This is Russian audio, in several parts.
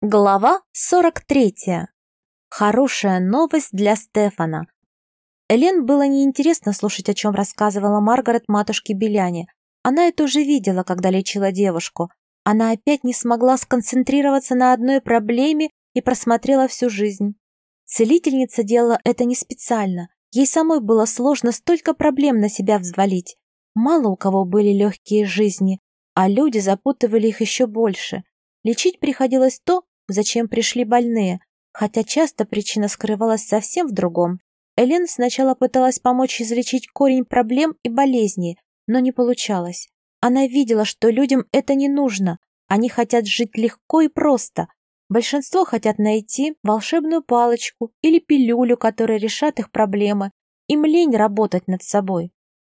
Глава 43. Хорошая новость для Стефана. Элен было неинтересно слушать, о чем рассказывала Маргарет матушке Беляне. Она это уже видела, когда лечила девушку. Она опять не смогла сконцентрироваться на одной проблеме и просмотрела всю жизнь. Целительница делала это не специально. Ей самой было сложно столько проблем на себя взвалить. Мало у кого были легкие жизни, а люди запутывали их еще больше. Лечить приходилось то, зачем пришли больные, хотя часто причина скрывалась совсем в другом. Элен сначала пыталась помочь излечить корень проблем и болезней, но не получалось. Она видела, что людям это не нужно, они хотят жить легко и просто. Большинство хотят найти волшебную палочку или пилюлю, которая решат их проблемы. Им лень работать над собой.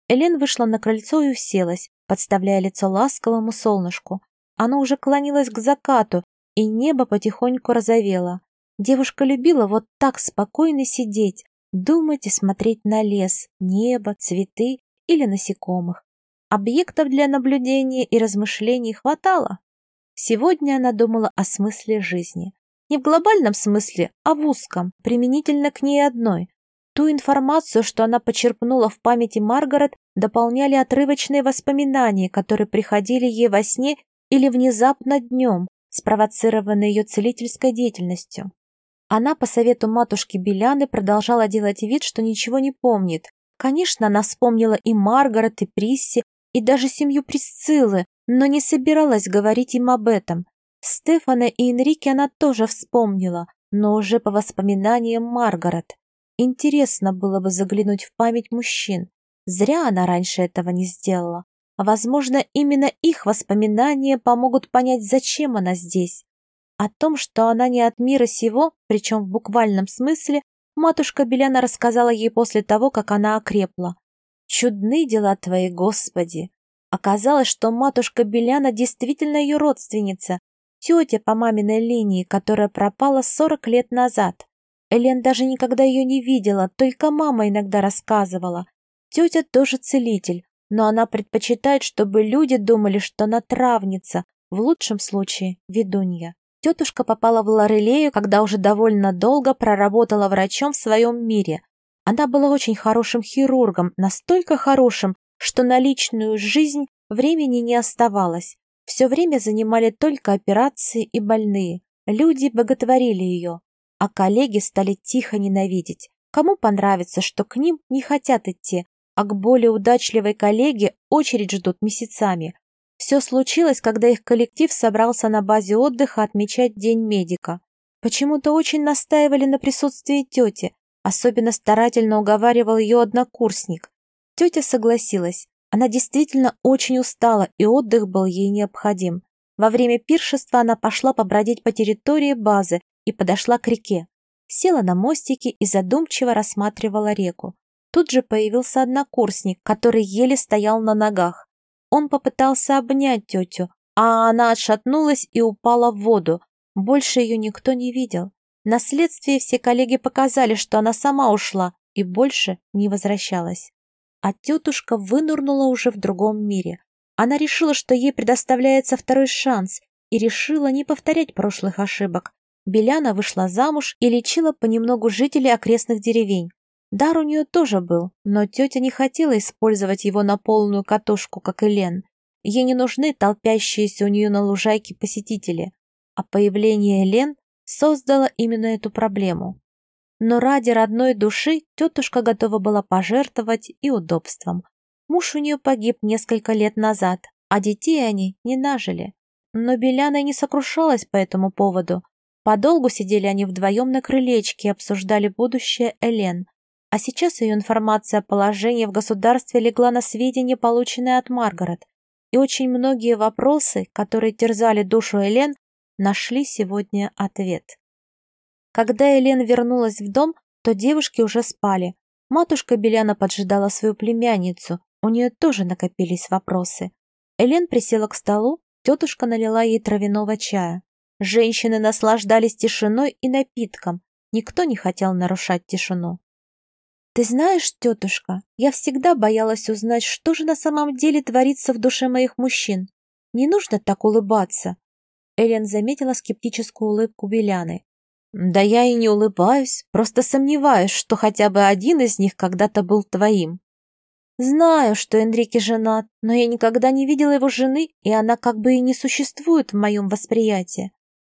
Элен вышла на крыльцо и уселась, подставляя лицо ласковому солнышку. Оно уже клонилось к закату, и небо потихоньку розовело. Девушка любила вот так спокойно сидеть, думать и смотреть на лес, небо, цветы или насекомых. Объектов для наблюдения и размышлений хватало. Сегодня она думала о смысле жизни. Не в глобальном смысле, а в узком, применительно к ней одной. Ту информацию, что она почерпнула в памяти Маргарет, дополняли отрывочные воспоминания, которые приходили ей во сне или внезапно днем, спровоцированный ее целительской деятельностью. Она по совету матушки Беляны продолжала делать вид, что ничего не помнит. Конечно, она вспомнила и Маргарет, и Присси, и даже семью Присциллы, но не собиралась говорить им об этом. Стефана и Энрике она тоже вспомнила, но уже по воспоминаниям Маргарет. Интересно было бы заглянуть в память мужчин. Зря она раньше этого не сделала. Возможно, именно их воспоминания помогут понять, зачем она здесь. О том, что она не от мира сего, причем в буквальном смысле, матушка Беляна рассказала ей после того, как она окрепла. «Чудны дела твои, Господи!» Оказалось, что матушка Беляна действительно ее родственница, тетя по маминой линии, которая пропала 40 лет назад. Элен даже никогда ее не видела, только мама иногда рассказывала. Тетя тоже целитель, но она предпочитает, чтобы люди думали, что она травница, в лучшем случае ведунья. Тетушка попала в Лорелею, когда уже довольно долго проработала врачом в своем мире. Она была очень хорошим хирургом, настолько хорошим, что на личную жизнь времени не оставалось. Все время занимали только операции и больные. Люди боготворили ее, а коллеги стали тихо ненавидеть. Кому понравится, что к ним не хотят идти, а к более удачливой коллеге очередь ждут месяцами. Все случилось, когда их коллектив собрался на базе отдыха отмечать День медика. Почему-то очень настаивали на присутствии тети, особенно старательно уговаривал ее однокурсник. Тетя согласилась. Она действительно очень устала, и отдых был ей необходим. Во время пиршества она пошла побродить по территории базы и подошла к реке. Села на мостике и задумчиво рассматривала реку. Тут же появился однокурсник, который еле стоял на ногах. Он попытался обнять тетю, а она отшатнулась и упала в воду. Больше ее никто не видел. На следствии все коллеги показали, что она сама ушла и больше не возвращалась. А тетушка вынырнула уже в другом мире. Она решила, что ей предоставляется второй шанс, и решила не повторять прошлых ошибок. Беляна вышла замуж и лечила понемногу жителей окрестных деревень. Дар у нее тоже был, но тетя не хотела использовать его на полную катушку, как и Лен. Ей не нужны толпящиеся у нее на лужайке посетители, а появление Лен создало именно эту проблему. Но ради родной души тетушка готова была пожертвовать и удобством. Муж у нее погиб несколько лет назад, а детей они не нажили. Но Беляна не сокрушалась по этому поводу. Подолгу сидели они вдвоем на крылечке и обсуждали будущее Элен. А сейчас ее информация о положении в государстве легла на сведения, полученные от Маргарет, и очень многие вопросы, которые терзали душу Элен, нашли сегодня ответ. Когда Элен вернулась в дом, то девушки уже спали. Матушка Беляна поджидала свою племянницу, у нее тоже накопились вопросы. Элен присела к столу, тетушка налила ей травяного чая. Женщины наслаждались тишиной и напитком, никто не хотел нарушать тишину. Ты знаешь, тетушка, я всегда боялась узнать, что же на самом деле творится в душе моих мужчин. Не нужно так улыбаться. Элен заметила скептическую улыбку Беляны. «Да я и не улыбаюсь, просто сомневаюсь, что хотя бы один из них когда-то был твоим». «Знаю, что Энрике женат, но я никогда не видела его жены, и она как бы и не существует в моем восприятии.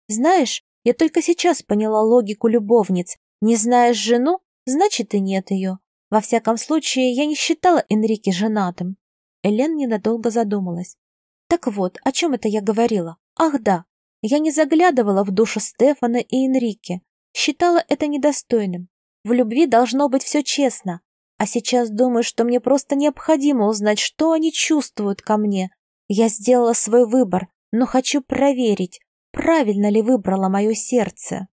Знаешь, я только сейчас поняла логику любовниц. Не знаешь жену, значит и нет ее. Во всяком случае, я не считала Энрике женатым». Элен ненадолго задумалась. «Так вот, о чем это я говорила? Ах да, я не заглядывала в душу Стефана и Энрике. Считала это недостойным. В любви должно быть все честно. А сейчас думаю, что мне просто необходимо узнать, что они чувствуют ко мне. Я сделала свой выбор, но хочу проверить, правильно ли выбрало мое сердце.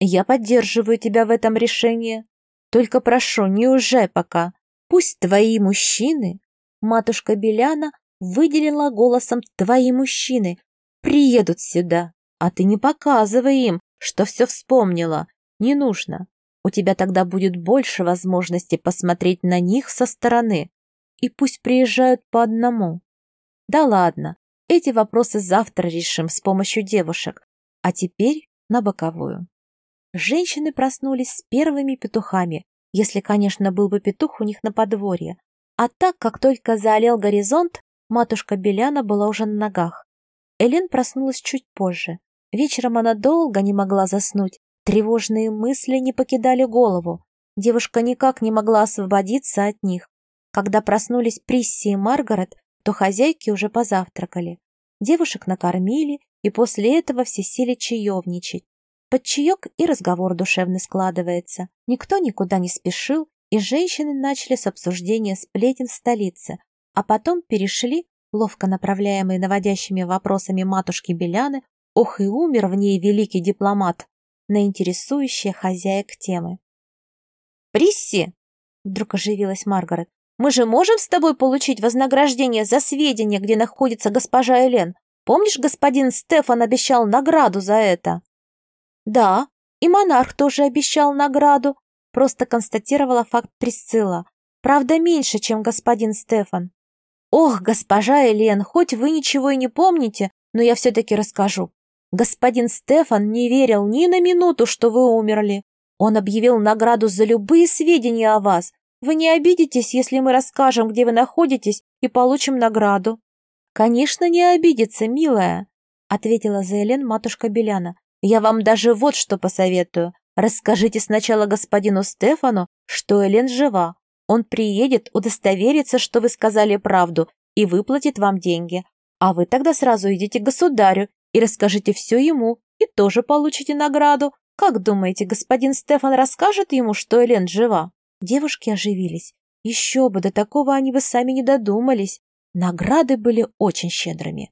Я поддерживаю тебя в этом решении. Только прошу, не уезжай пока. Пусть твои мужчины... Матушка Беляна выделила голосом «твои мужчины», приедут сюда, а ты не показывай им, что все вспомнила. Не нужно. У тебя тогда будет больше возможности посмотреть на них со стороны. И пусть приезжают по одному. Да ладно, эти вопросы завтра решим с помощью девушек. А теперь на боковую. Женщины проснулись с первыми петухами, если, конечно, был бы петух у них на подворье. А так, как только заолел горизонт, матушка Беляна была уже на ногах. Элен проснулась чуть позже. Вечером она долго не могла заснуть. Тревожные мысли не покидали голову. Девушка никак не могла освободиться от них. Когда проснулись Присси и Маргарет, то хозяйки уже позавтракали. Девушек накормили, и после этого все сели чаевничать. Под чаек и разговор душевно складывается. Никто никуда не спешил, и женщины начали с обсуждения сплетен в столице, а потом перешли ловко направляемый наводящими вопросами матушки Беляны, ох и умер в ней великий дипломат, на интересующие хозяек темы. «Присси!» — вдруг оживилась Маргарет. «Мы же можем с тобой получить вознаграждение за сведения, где находится госпожа Элен? Помнишь, господин Стефан обещал награду за это?» «Да, и монарх тоже обещал награду», — просто констатировала факт Присцилла. «Правда, меньше, чем господин Стефан. «Ох, госпожа Элен, хоть вы ничего и не помните, но я все-таки расскажу. Господин Стефан не верил ни на минуту, что вы умерли. Он объявил награду за любые сведения о вас. Вы не обидитесь, если мы расскажем, где вы находитесь, и получим награду?» «Конечно, не обидится, милая», — ответила за Элен матушка Беляна. «Я вам даже вот что посоветую. Расскажите сначала господину Стефану, что Элен жива, он приедет, удостоверится, что вы сказали правду, и выплатит вам деньги. А вы тогда сразу идите к государю и расскажите все ему, и тоже получите награду. Как думаете, господин Стефан расскажет ему, что Элен жива?» Девушки оживились. Еще бы, до такого они бы сами не додумались. Награды были очень щедрыми.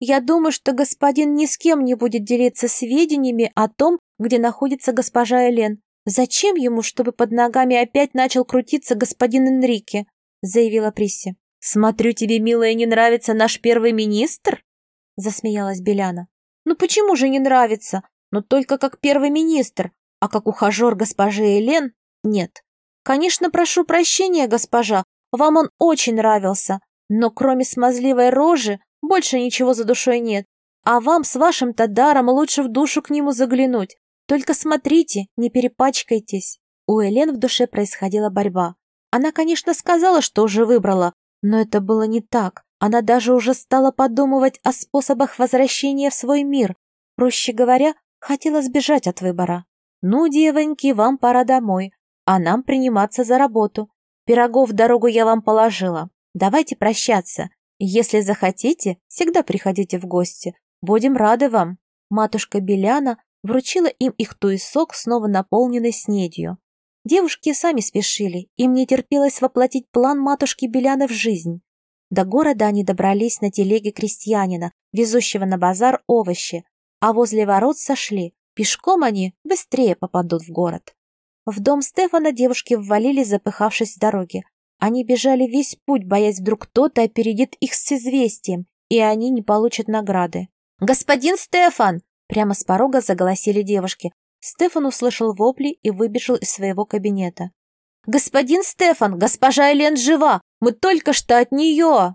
«Я думаю, что господин ни с кем не будет делиться сведениями о том, где находится госпожа Элен. «Зачем ему, чтобы под ногами опять начал крутиться господин Энрике?» — заявила Присси. «Смотрю, тебе, милая, не нравится наш первый министр?» — засмеялась Беляна. «Ну почему же не нравится? Но только как первый министр, а как ухажер госпожи Элен — нет. Конечно, прошу прощения, госпожа, вам он очень нравился, но кроме смазливой рожи больше ничего за душой нет. А вам с вашим-то даром лучше в душу к нему заглянуть. Только смотрите, не перепачкайтесь. У Элен в душе происходила борьба. Она, конечно, сказала, что уже выбрала, но это было не так. Она даже уже стала подумывать о способах возвращения в свой мир. Проще говоря, хотела сбежать от выбора. «Ну, девоньки, вам пора домой, а нам приниматься за работу. Пирогов в дорогу я вам положила. Давайте прощаться. Если захотите, всегда приходите в гости. Будем рады вам». Матушка Беляна вручила им их туесок, снова наполненный снедью. Девушки сами спешили, им не терпелось воплотить план матушки Беляны в жизнь. До города они добрались на телеге крестьянина, везущего на базар овощи, а возле ворот сошли. Пешком они быстрее попадут в город. В дом Стефана девушки ввалились, запыхавшись с дороги. Они бежали весь путь, боясь вдруг кто-то опередит их с известием, и они не получат награды. «Господин Стефан!» Прямо с порога заголосили девушки. Стефан услышал вопли и выбежал из своего кабинета. «Господин Стефан, госпожа Элен жива! Мы только что от нее!»